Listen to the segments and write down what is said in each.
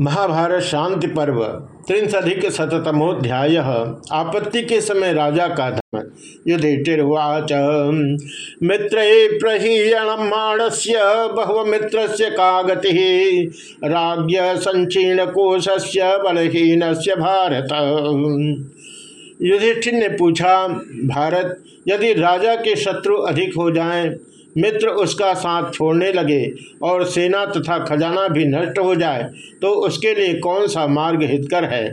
महाभारत शांति पर्व, त्रिंशधिक शतमोध्याय आपत्ति के समय राजा का धर्म युधिष्ठिर्वाच, मित्र प्रहीयणमाण से बहु मित्र का गति राज्य संचीर्ण कोश से बलहीन से भारत। युधिष्ठिर ने पूछा, भारत, यदि राजा के शत्रु अधिक हो जाएँ मित्र उसका साथ छोड़ने लगे और सेना तथा खजाना भी नष्ट हो जाए तो उसके लिए कौन सा मार्ग हितकर है?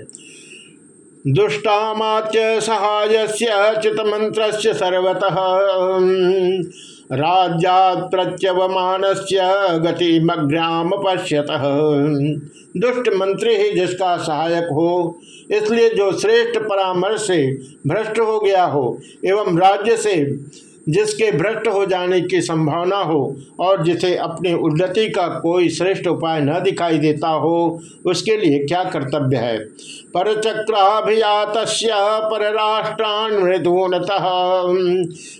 दुष्टामाच्य सहाय से चित मंत्र सर्वतः। राज्यात गति मग्राम पश्यत। दुष्ट मंत्री ही जिसका सहायक हो, इसलिए जो श्रेष्ठ परामर्श से भ्रष्ट हो गया हो, एवं राज्य से जिसके भ्रष्ट हो जाने की संभावना हो और जिसे अपनी उन्नति का कोई श्रेष्ठ उपाय न दिखाई देता हो, उसके लिए क्या कर्तव्य है? परचक्राभियात परराष्ट्रान मृदूनत।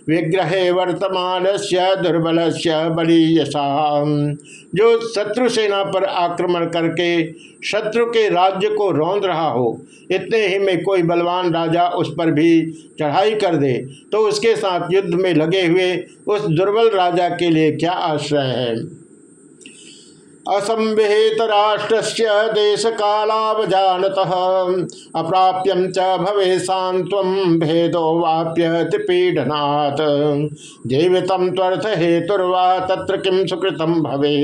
विग्रह वर्तमान से दुर्बल से बलीयसा जो शत्रु सेना पर आक्रमण करके शत्रु के राज्य को रौंद रहा हो, इतने ही में कोई बलवान राजा उस पर भी चढ़ाई कर दे। तो उसके साथ युद्ध में लगे हुए उस दुर्बल राजा के लिए क्या आश्रय है? असंविहित राष्ट्र देश कालावजानत अप्राप्यम च भवे सांत्व भेदो वाप्य त्रिपीडनाथ जीवित त्वर्थ हेतुर्वा तत्र किम सुकृतम भवे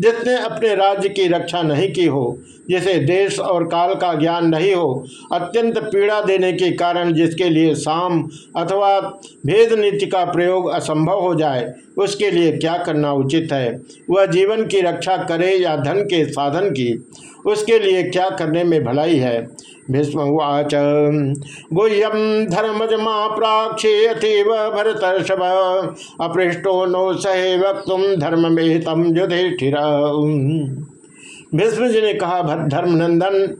जिसने अपने राज्य की रक्षा नहीं की हो, जिसे देश और काल का ज्ञान नहीं हो, अत्यंत पीड़ा देने के कारण जिसके लिए साम अथवा भेद नीति का प्रयोग असंभव हो जाए, उसके लिए क्या करना उचित है? वह जीवन की रक्षा करे या धन के साधन की? उसके लिए क्या करने में भलाई है? भीष्मवाच गुह्यम धर्मज प्राक्षेयतीव प्राक्षे भरतर्षभ। अपृष्टो नो सहे वक्त धर्म में तम युधिष्ठिर। भीष्म जी ने कहा धर्मनंदन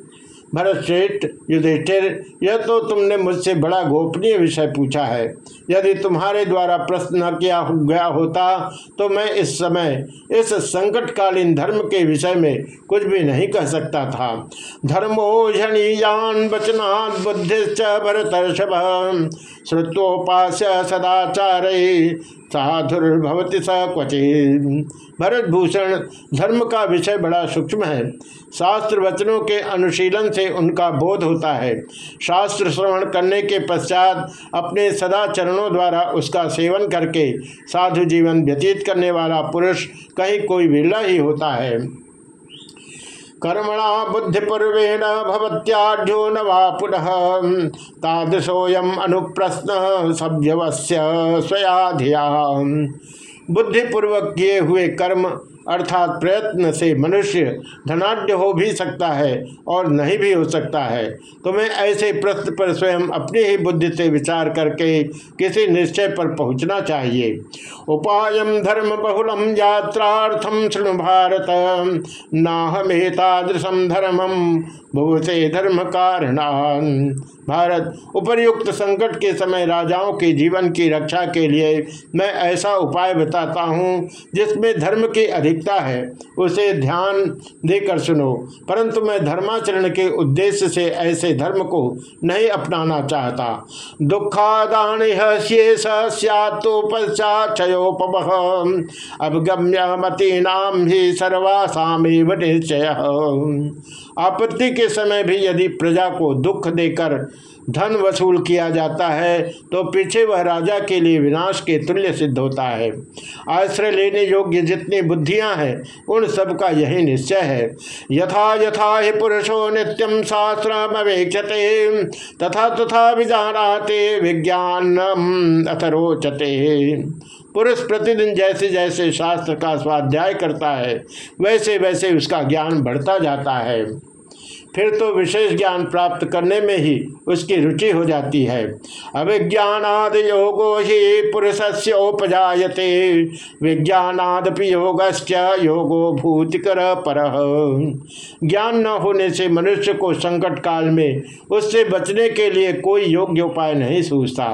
भरत श्रेष्ठ युधिष्ठिर, यह तो तुमने मुझसे बड़ा गोपनीय विषय पूछा है। यदि तुम्हारे द्वारा प्रश्न किया गया होता तो मैं इस समय इस संकटकालीन धर्म के विषय में कुछ भी नहीं कह सकता था। धर्मो झणीयान वचना बुद्धिश्च भरतर्षभ। श्रुतोपास सदाचार साधुर्भवती स क्वचि भरत भूषण धर्म का विषय बड़ा सूक्ष्म है। शास्त्र वचनों के अनुशीलन से उनका बोध होता है। शास्त्र श्रवण करने के पश्चात अपने सदा चरणों द्वारा उसका सेवन करके साधु जीवन व्यतीत करने वाला पुरुष कहीं कोई विरला ही होता है। कर्मणा बुद्धिपूर्वेण भवत्याढ़ो न वा पुनः तादृशोयम अनुप्रश्न सभ्यवश्य स्वयाधिया बुद्धिपूर्वक किए हुए कर्म अर्थात प्रयत्न से मनुष्य धनाढ़ हो भी सकता है और नहीं भी हो सकता है। तुम्हें ऐसे प्रश्न पर स्वयं अपनी ही बुद्धि से विचार करके किसी निश्चय पर पहुँचना चाहिए। उपाय धर्म बहुलम यात्रार्थम शृणु भारत। नाहमेतादृशम धर्मम भूसे धर्म कारणान भारत, उपर्युक्त संकट के समय राजाओं के जीवन की रक्षा के लिए मैं ऐसा उपाय बताता हूँ जिसमें धर्म की अधिकता है, उसे ध्यान देकर सुनो। परंतु मैं धर्माचरण के उद्देश्य से ऐसे धर्म को नहीं अपनाना चाहता। दुखादान अवगम्य मतीनाम ही सर्वासामेव निश्चय। आपत्ति के समय भी यदि प्रजा को दुख देकर धन वसूल किया जाता है तो पीछे वह राजा के लिए विनाश के तुल्य सिद्ध होता है। आश्रय लेने योग्य जितनी बुद्धियाँ हैं, उन सब का यही निश्चय है। यथा यथा ही पुरुषो नित्यम शास्त्र अवेक्षते तथा तथा विजानाते विज्ञान अथरोचते। पुरुष प्रतिदिन जैसे जैसे शास्त्र का स्वाध्याय करता है, वैसे वैसे उसका ज्ञान बढ़ता जाता है। फिर तो विशेष ज्ञान प्राप्त करने में ही उसकी रुचि हो जाती है। अभिज्ञानाद योगो ही पुरुष से उपजाते विज्ञानादपि योगश्च योगो भूतिकर पर। ज्ञान न होने से मनुष्य को संकट काल में उससे बचने के लिए कोई योग्य उपाय नहीं सूझता,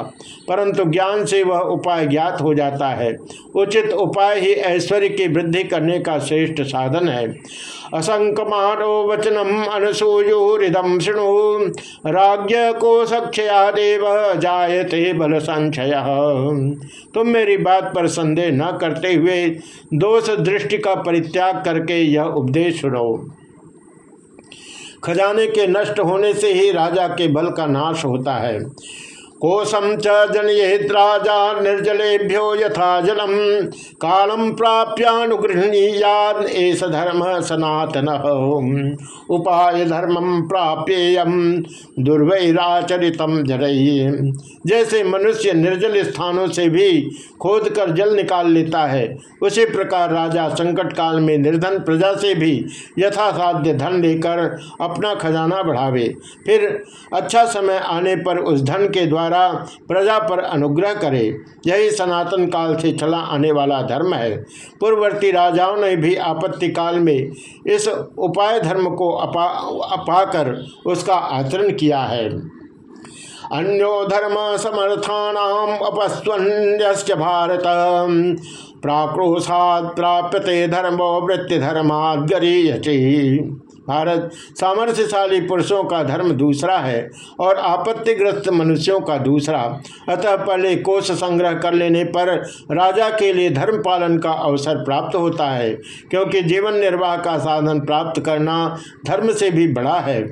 परंतु ज्ञान से वह उपाय ज्ञात हो जाता है। उचित उपाय ही ऐश्वर्य की वृद्धि करने का श्रेष्ठ साधन है। असंकमानो वचनम अनसूयोरिदम शृणु। राज्य को सक्षया देव, जायते बल संचय तुम मेरी बात पर संदेह न करते हुए दोष दृष्टि का परित्याग करके यह उपदेश सुनो। खजाने के नष्ट होने से ही राजा के बल का नाश होता है। कोशम च जनयेत राजा निर्जलेभ्यो यथा जलम। कालम प्राप्यानुगृहणीयाद एस धर्म सनातन। उपाय धर्मम प्राप्येयम। दुर्वैराचरितम जरई जैसे मनुष्य निर्जल स्थानों से भी खोद कर जल निकाल लेता है, उसी प्रकार राजा संकट काल में निर्धन प्रजा से भी यथासाध्य धन लेकर अपना खजाना बढ़ावे। फिर अच्छा समय आने पर उस धन के द्वारा द्वारा प्रजा पर अनुग्रह करे। यही सनातन काल से चला आने वाला धर्म है। पूर्ववर्ती राजाओं ने भी आपत्ति काल में इस उपाय धर्म को अपा, अपाकर उसका आचरण किया है। अन्यो धर्म अपस्वन्य भारत। प्राक्रोशात प्राप्यते धर्मो वृत्ति धर्माद गरीयची भारत सामर्थ्यशाली पुरुषों का धर्म दूसरा है और आपत्तिग्रस्त मनुष्यों का दूसरा। अतः पहले कोष संग्रह कर लेने पर राजा के लिए धर्म पालन का अवसर प्राप्त होता है, क्योंकि जीवन निर्वाह का साधन प्राप्त करना धर्म से भी बड़ा है।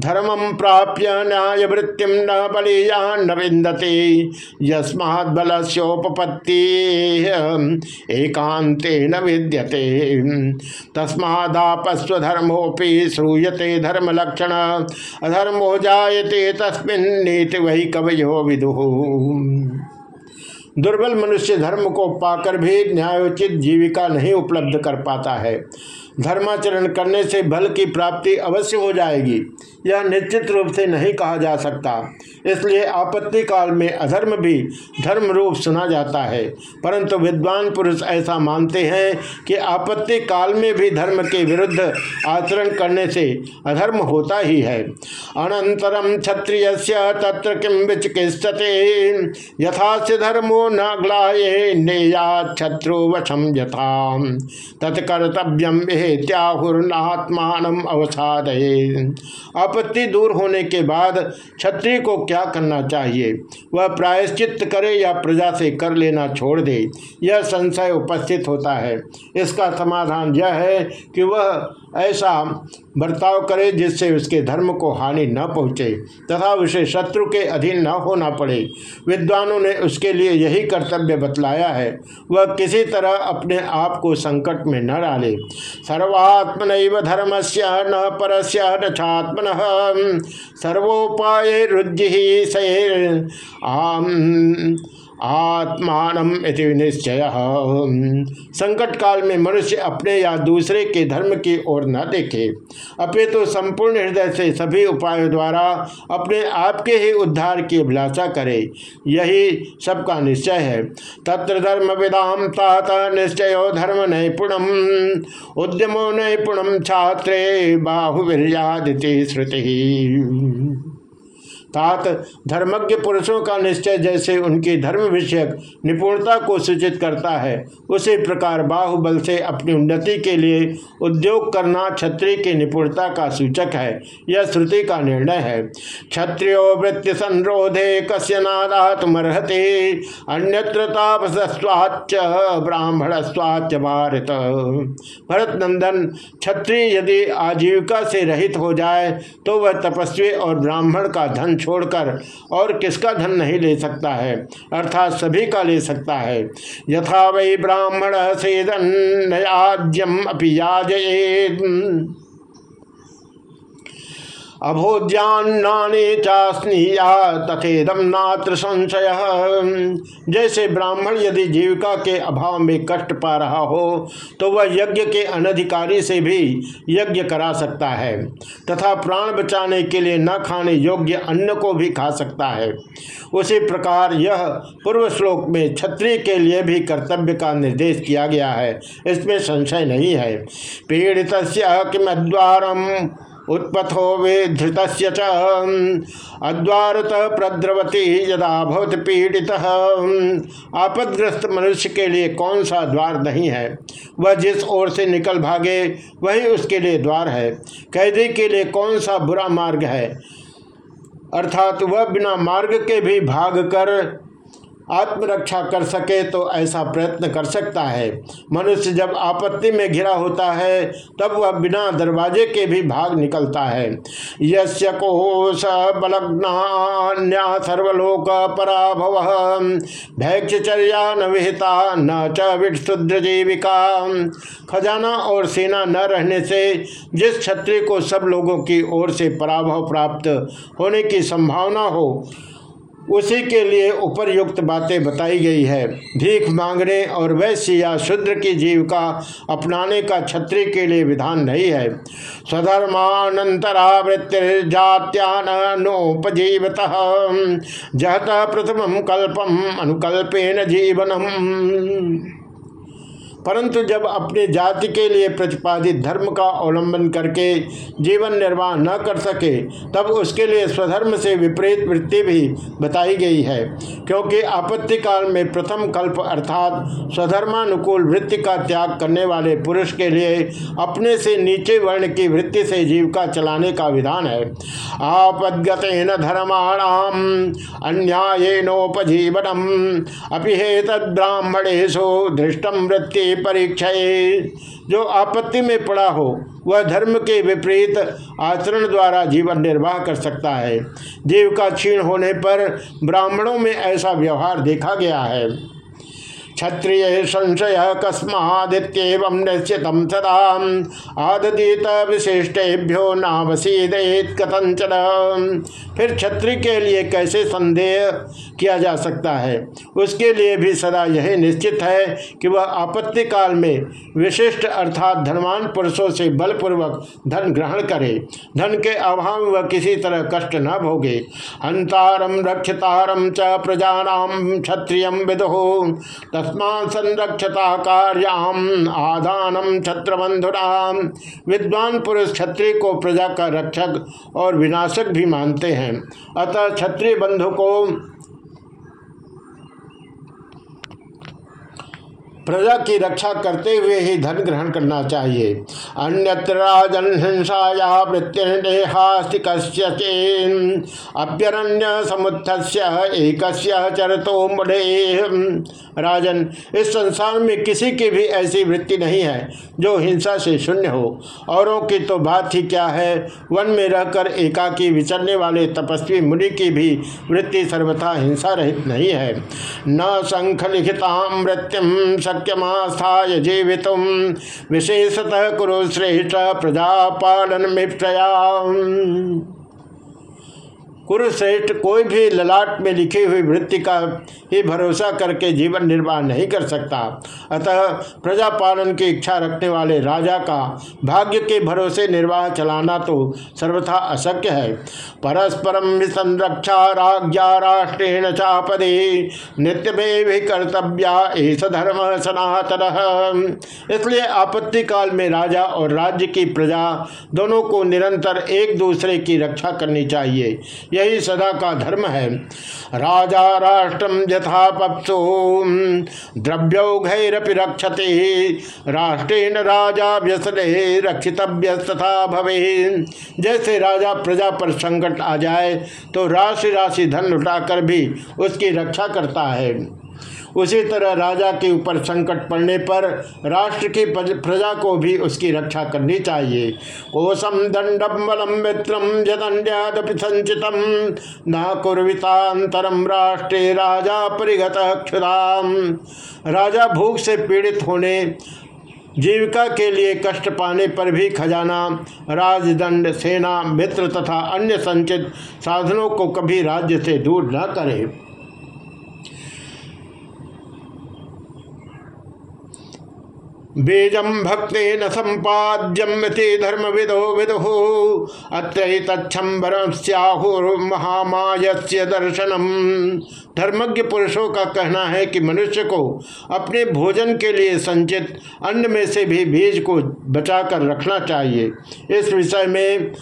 धर्मम प्राप्य न्याय वृत्तिम न बलियान न विंदते यस्मात् बलोपत्ति एकांते न विद्यते श्रूयते धर्म लक्षण अधर्मो जायते तस्मिन नीति वही कवयो विदु। दुर्बल मनुष्य धर्म को पाकर भी न्यायोचित जीविका नहीं उपलब्ध कर पाता है। धर्माचरण करने से बल की प्राप्ति अवश्य हो जाएगी। यह निश्चित रूप से नहीं कहा जा सकता। इसलिए आपत्ति काल में अधर्म भी धर्म रूप सुना जाता है। परंतु विद्वान पुरुष ऐसा मानते हैं कि आपत्ति काल में भी धर्म के विरुद्ध आचरण करने से अधर्म होता ही है। अनंतरम क्षत्रिय तत्र किम विचिकित्सते। यथा से धर्मो न ग्लाये नेया शत्रु वशम यथा तत्कर्तव्यम त्याहुर्नात्मान अवसाद आपत्ति दूर होने के बाद क्षत्रिय को क्या करना चाहिए? वह प्रायश्चित करे या प्रजा से कर लेना छोड़ दे। यह संशय उपस्थित होता है। इसका समाधान यह है कि वह ऐसा बर्ताव करे जिससे उसके धर्म को हानि न पहुँचे। तथा उसे शत्रु के अधीन न होना पड़े। विद्वानों ने उसके लिए यही कर्तव्य बतलाया है, वह किसी तरह अपने आप को संकट में न डाले। सर्वात्मन धर्म से न पर न छात्मन सर्वोपाय रुजि आम आत्मान निश्चय। संकट काल में मनुष्य अपने या दूसरे के धर्म की ओर न देखे। अपे तो संपूर्ण हृदय से सभी उपायों द्वारा अपने आप के ही उद्धार की अभिलाषा करे। यही सबका निश्चय है। तत्र धर्म विदाम तात निश्चय धर्म नैपुणम उद्यमो नैपुणम छात्रे बाहुवीर्यादिति श्रुति। तात धर्मज्ञ पुरुषों का निश्चय जैसे उनकी धर्म विषयक निपुणता को सूचित करता है, उसी प्रकार बाहुबल से अपनी उन्नति के लिए उद्योग करना क्षत्रिय की निपुणता का सूचक है, यह श्रुति का निर्णय है। क्षत्रियो वृत्ति संरोधे कस्य नादातमर्हते, अन्यत्र तापस्वाच ब्राह्मण स्वाच भारत भरत नंदन क्षत्रिय यदि आजीविका से रहित हो जाए तो वह तपस्वी और ब्राह्मण का धन छोड़कर और किसका धन नहीं ले सकता है? अर्थात सभी का ले सकता है। यथा वही ब्राह्मण सेदन अपि याजये अभोज्यान्नाने चास्नीया तथेदम नात्र संशय। जैसे ब्राह्मण यदि जीविका के अभाव में कष्ट पा रहा हो तो वह यज्ञ के अनधिकारी से भी यज्ञ करा सकता है, तथा प्राण बचाने के लिए न खाने योग्य अन्न को भी खा सकता है। उसी प्रकार यह पूर्व श्लोक में क्षत्रिय के लिए भी कर्तव्य का निर्देश किया गया है, इसमें संशय नहीं है। पीड़ित किमद्वारम। उत्पथो विधृत अद्वारत प्रद्रवती यदा भवत पीड़ित। आपदग्रस्त मनुष्य के लिए कौन सा द्वार नहीं है? वह जिस ओर से निकल भागे, वही उसके लिए द्वार है। कैदी के लिए कौन सा बुरा मार्ग है? अर्थात वह बिना मार्ग के भी भाग कर आत्मरक्षा कर सके तो ऐसा प्रयत्न कर सकता है। मनुष्य जब आपत्ति में घिरा होता है, तब वह बिना दरवाजे के भी भाग निकलता है। यश कोश बलग्ना सर्वलोक पराभव, भैक्षचर्या न विहिता, न च जीविका। खजाना और सेना न रहने से जिस क्षत्रिय को सब लोगों की ओर से पराभव प्राप्त होने की संभावना हो उसी के लिए उपरयुक्त बातें बताई गई है। भीख मांगने और वैश्य या शूद्र की जीविका अपनाने का क्षत्रिय के लिए विधान नहीं है। स्वधर्मानोपजीवत जहत प्रथम कल्पम अनुकल्पेन जीवनम। परंतु जब अपने जाति के लिए प्रतिपादित धर्म का अवलंबन करके जीवन निर्वाह न कर सके, तब उसके लिए स्वधर्म से विपरीत वृत्ति भी बताई गई है। क्योंकि आपत्ति काल में प्रथम कल्प अर्थात स्वधर्मानुकूल वृत्ति का त्याग करने वाले पुरुष के लिए अपने से नीचे वर्ण की वृत्ति से जीविका चलाने का विधान है। आपदगत न धर्माणाम अन्याय अन्यायनोपजीवनम। अपिहेत ब्राह्मणेशो धृष्टम वृत्ति परीक्षा जो आपत्ति में पड़ा हो, वह धर्म के विपरीत आचरण द्वारा जीवन निर्वाह कर सकता है। जीव का क्षीण होने पर ब्राह्मणों में ऐसा व्यवहार देखा गया है। क्षत्रिय संशय कस्मादित्यव निश्चित सदा। आददीत विशिष्टेभ्यो नावसीदेत कथंचन फिर क्षत्रिय के लिए कैसे संदेह किया जा सकता है? उसके लिए भी सदा यही निश्चित है कि वह आपत्ति काल में विशिष्ट अर्थात धनवान पुरुषों से बलपूर्वक धन ग्रहण करे। धन के अभाव वह किसी तरह कष्ट न भोगे। हंतारम रक्षतारम च प्रजानाम क्षत्रिय विदो। तस्मा संरक्षता कार्याम आदानम छत्रबंधुराम विद्वान पुरुष क्षत्रिय को प्रजा का रक्षक और विनाशक भी मानते हैं। अतः क्षत्रिय बंधु को प्रजा की रक्षा करते हुए ही धन ग्रहण करना चाहिए। अन्यत्र राजन एक चरतो राजन, इस संसार में किसी की भी ऐसी वृत्ति नहीं है जो हिंसा से शून्य हो। औरों की तो बात ही क्या है? वन में रहकर एकाकी विचरने वाले तपस्वी मुनि की भी वृत्ति सर्वथा हिंसा रहित नहीं है। न शंख लिखिता शक्यमास्थाय जीवित विशेषतः कुरुश्रेष्ठ प्रजापालन मित्रया कुरुश्रेष्ठ कोई भी ललाट में लिखी हुई वृत्ति का ही भरोसा करके जीवन निर्वाह नहीं कर सकता। अतः प्रजा पालन की इच्छा रखने वाले राजा का भाग्य के भरोसे निर्वाह चलाना तो सर्वथा अशक्य है। परस्परम संरक्षा राज्ञा राष्ट्रेण चापदे नित्य में भी कर्तव्या ऐस धर्म सनातन। इसलिए आपत्ति काल में राजा और राज्य की प्रजा दोनों को निरंतर एक दूसरे की रक्षा करनी चाहिए। यही सदा का धर्म है। राजा राष्ट्रम यथा पप्सो द्रव्यौघरपि रक्षते, राष्ट्रेण राजा व्यसने रक्षितव्यस्तथा भवे जैसे राजा प्रजा पर संकट आ जाए तो राशि राशि धन लुटाकर भी उसकी रक्षा करता है। उसी तरह राजा के ऊपर संकट पड़ने पर राष्ट्र की प्रजा को भी उसकी रक्षा करनी चाहिए। कोशम दंडम बलम मित्रम जदंड्यादपि संचितम न कुर्वितांतरम राष्ट्रे राजा परिगत क्षुदाम राजा भूख से पीड़ित होने, जीविका के लिए कष्ट पाने पर भी खजाना, राजदंड, सेना, मित्र तथा अन्य संचित साधनों को कभी राज्य से दूर न करे। बीजम भक्ति न संपाद्यम धर्म विदो। विदु अत्रम्बर महामायस्य दर्शनम धर्मज्ञ पुरुषों का कहना है कि मनुष्य को अपने भोजन के लिए संचित अन्न में से भी बीज को बचाकर रखना चाहिए। इस विषय में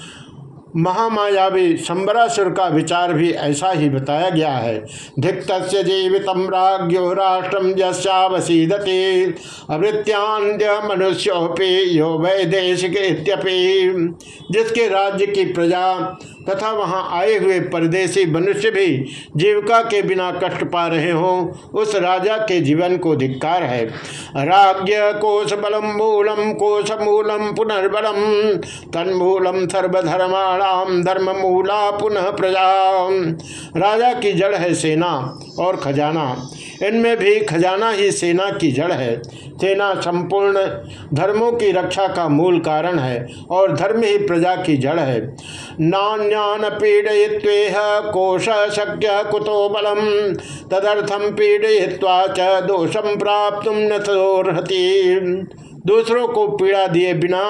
महामायावी संबरासुर का विचार भी ऐसा ही बताया गया है। धिक्त जीवित राज्यो राष्ट्रम जस्यावसीदते अवृत्यांद्य मनुष्योपि यो वैदेशिक जिसके राज्य की प्रजा तथा वहाँ आए हुए परदेशी मनुष्य भी जीविका के बिना कष्ट पा रहे हो, उस राजा के जीवन को धिक्कार है। राज्य कोश बलम मूलम कोश मूलम पुनर्बलम तन्मूलम सर्वधर्माणाम धर्म मूला पुनः प्रजा। राजा की जड़ है सेना और खजाना। इनमें भी खजाना ही सेना की जड़ है। सेना संपूर्ण धर्मों की रक्षा का मूल कारण है और धर्म ही प्रजा की जड़ है। नान्यान पीड़यित्वेह कोश शक्य कुतो बलम। तदर्थम पीड़यित्वा च दोषम प्राप्त न दूसरों को पीड़ा दिए बिना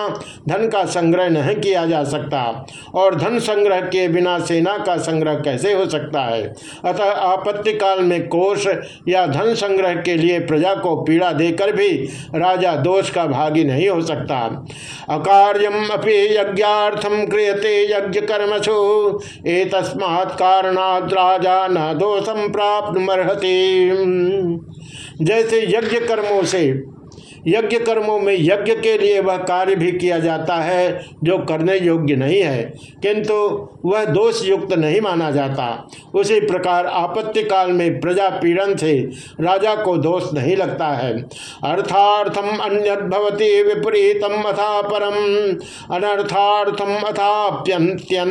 धन का संग्रह नहीं किया जा सकता और धन संग्रह के बिना सेना का संग्रह कैसे हो सकता है? अतः आपत्ति काल में कोष या धन संग्रह के लिए प्रजा को पीड़ा देकर भी राजा दोष का भागी नहीं हो सकता। अकार्यम अपि यज्ञार्थम क्रियते यज्ञ कर्मसु ए तस्मात् कारणात् राजा न दोषम प्राप्त मरहते जैसे यज्ञ कर्मों से यज्ञ कर्मों में यज्ञ के लिए वह कार्य भी किया जाता है, जो करने योग्य नहीं है। किंतु वह दोष युक्त नहीं माना जाता। उसी प्रकार आपत्ति काल में प्रजा पीड़न से राजा को दोष नहीं लगता है। अर्थार्थम अन्य विपरीतम अथा परम, अनर्थार्थम अथाप्यंत्यन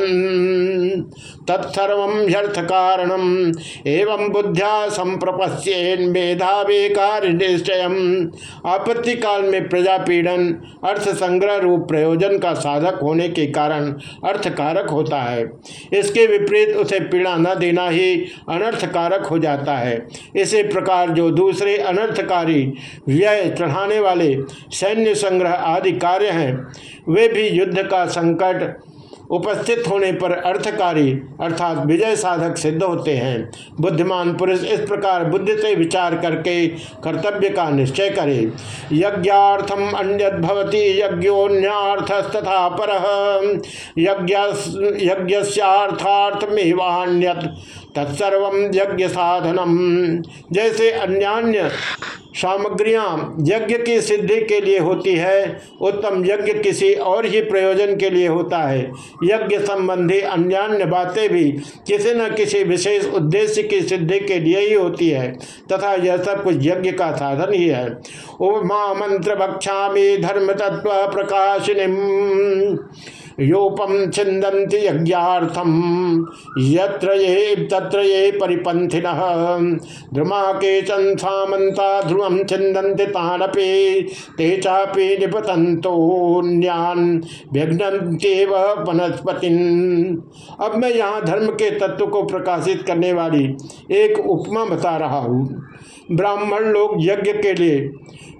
तत्सर्व ह्यर्थ कारणम एवं बुद्ध्या संप्रपस्येन कार्य निश्चय आपत्ति काल में प्रजापीड़न अर्थ संग्रह रूप प्रयोजन का साधक होने के कारण अर्थकारक होता है। इसके विपरीत उसे पीड़ा न देना ही अनर्थकारक हो जाता है। इसी प्रकार जो दूसरे अनर्थकारी व्यय चढ़ाने वाले सैन्य संग्रह आदि कार्य हैं, वे भी युद्ध का संकट उपस्थित होने पर अर्थकारी अर्थात विजय साधक सिद्ध होते हैं। बुद्धिमान पुरुष इस प्रकार बुद्धि से विचार करके कर्तव्य का निश्चय करे। यज्ञार्थम अन्य भवती यज्ञोन्यार्थस्तथा पर। यज्ञार्थार्थमेवान्यत तत्सर्व यज्ञ साधनम जैसे अन्यान्य सामग्रियाँ यज्ञ की सिद्धि के लिए होती है, उत्तम यज्ञ किसी और ही प्रयोजन के लिए होता है। यज्ञ संबंधी अन्यान्य बातें भी किसी न किसी विशेष उद्देश्य की सिद्धि के लिए ही होती है, तथा यह सब कुछ यज्ञ का साधन ही है। उपमा मंत्र बक्षा धर्म तत्व प्रकाशिनी योपम छिंदंति यज्ञार्थम यत्र ये, तत्र ये परिपंथिन ध्रुमा के चंसामंता ध्रुवम छिंदंति तानपे, ते चापे निपतंतोन्यान विघ्नत्येव वनस्पतिन। अब मैं यहाँ धर्म के तत्व को प्रकाशित करने वाली एक उपमा बता रहा हूँ। ब्राह्मण लोग यज्ञ के लिए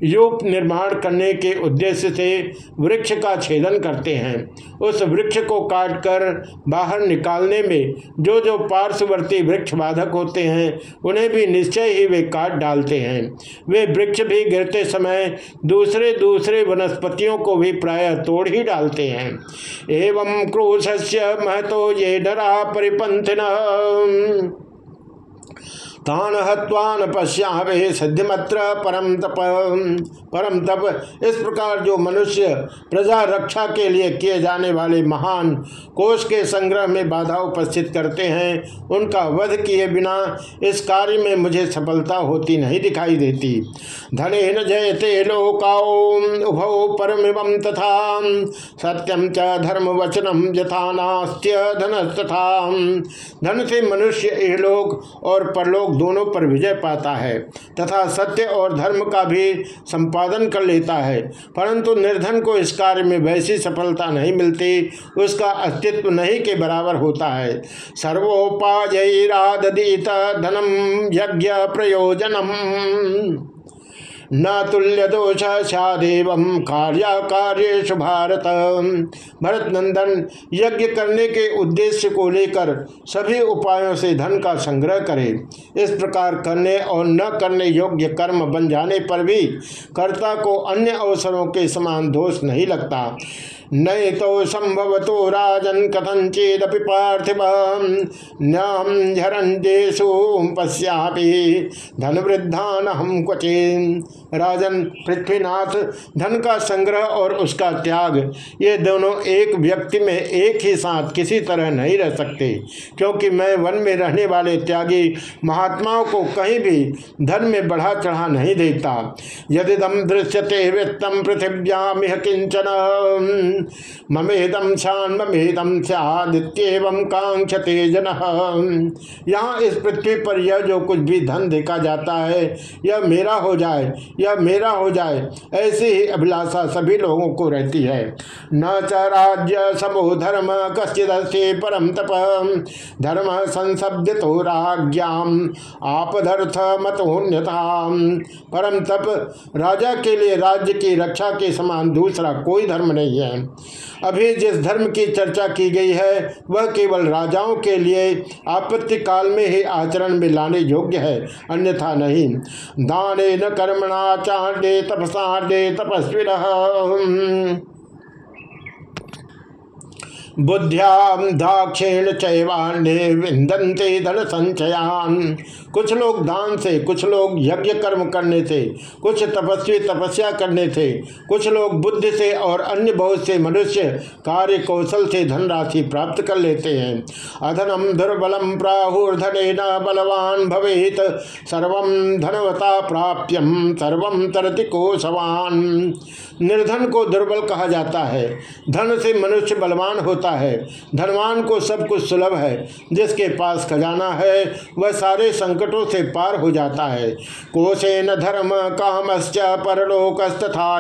यूप निर्माण करने के उद्देश्य से वृक्ष का छेदन करते हैं। उस वृक्ष को काटकर बाहर निकालने में जो जो पार्श्ववर्ती वृक्ष बाधक होते हैं, उन्हें भी निश्चय ही वे काट डालते हैं। वे वृक्ष भी गिरते समय दूसरे दूसरे वनस्पतियों को भी प्रायः तोड़ ही डालते हैं। एवं क्रोश से महतो ये डरा परिपंथिन तान हत्वान पश्यावे सिद्धिमत्र परम तप परम तप। इस प्रकार जो मनुष्य प्रजा रक्षा के लिए किए जाने वाले महान कोष के संग्रह में बाधा उपस्थित करते हैं, उनका वध किए बिना इस कार्य में मुझे सफलता होती नहीं दिखाई देती। धने न जयते लोकाओ, उभौ परम तथा सत्यम च धर्म वचनम यथा नास्त्य धन तथा धन से मनुष्य, इहलोक और परलोक दोनों पर विजय पाता है तथा सत्य और धर्म का भी संपादन कर लेता है। परंतु निर्धन को इस कार्य में वैसी सफलता नहीं मिलती, उसका अस्तित्व नहीं के बराबर होता है। सर्वोपायरादीत धनम यज्ञ प्रयोजनम। न तुल्य दोष सदेव कार्य कार्य भारत। भरत नंदन यज्ञ करने के उद्देश्य को लेकर सभी उपायों से धन का संग्रह करे। इस प्रकार करने और न करने योग्य कर्म बन जाने पर भी कर्ता को अन्य अवसरों के समान दोष नहीं लगता। नई तो संभव तो राजन कथंचेदपि पार्थिव। न्याम झरंजेशु पश्यापि धन वृद्धान हम क्वचे राजन पृथ्वीनाथ, धन का संग्रह और उसका त्याग। ये दोनों एक व्यक्ति में एक ही साथ किसी तरह नहीं रह सकते, क्योंकि मैं वन में रहने वाले त्यागी महात्माओं को कहीं भी धन में बढ़ा चढ़ा नहीं देता। यदि दम दृश्यते वृत्तम पृथिव्याम किंचन ममेदम शान ममेदम सदित्यव कांक्षते जन। यहाँ इस पृथ्वी पर यह जो कुछ भी धन देखा जाता है, यह मेरा हो जाए यह मेरा हो जाए, ऐसी ही अभिलाषा सभी लोगों को रहती है। न च राज्य समूह धर्म कश्चिदस्ते परम तप। धर्म संशब्द तो आपदर्थ मतोन्यता परम तप, राजा के लिए राज्य की रक्षा के समान दूसरा कोई धर्म नहीं है। अभी जिस धर्म की चर्चा की गई है, वह केवल राजाओं के लिए आपत्ति काल में ही आचरण में लाने योग्य है, अन्यथा नहीं। दाने न कर्मणा चांडे तपसाडे तपस्वी बुद्ध्या दाक्षिण विंदनते धन संचयान कुछ लोग दान से, कुछ लोग यज्ञ कर्म करने से, कुछ तपस्वी तपस्या करने से, कुछ लोग बुद्धि से और अन्य बहुत से मनुष्य कार्य कौशल से धनराशि प्राप्त कर लेते हैं। अधनम दुर्बलम प्राहुर्धन न बलवान भवेत। सर्व धनवता प्राप्यम सर्व तरति कोशवान। निर्धन को दुर्बल कहा जाता है। धन से मनुष्य बलवान होता है। धनवान को सब कुछ सुलभ है। जिसके पास खजाना है, वह सारे संकटों से पार हो जाता है। कोशे न धर्म कामश्च परलोकस्तथा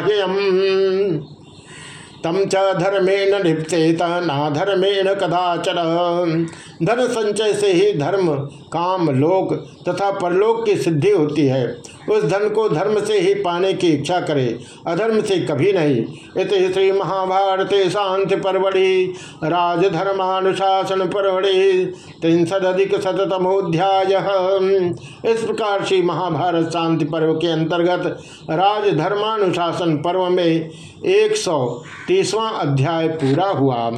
तम च धर्मेण लिप्सेत ना धर्मेण कदाचर धन संचय से ही धर्म, काम, लोक तथा परलोक की सिद्धि होती है। उस धन को धर्म से ही पाने की इच्छा करे, अधर्म से कभी नहीं। इत श्री महाभारत शांति परवड़ी, राजधर्मानुशासन परवड़ी त्रिशदिक शतमोध्याय इस प्रकार श्री महाभारत शांति पर्व के अंतर्गत राजधर्मानुशासन पर्व में एक सौ तीसवां अध्याय पूरा हुआ।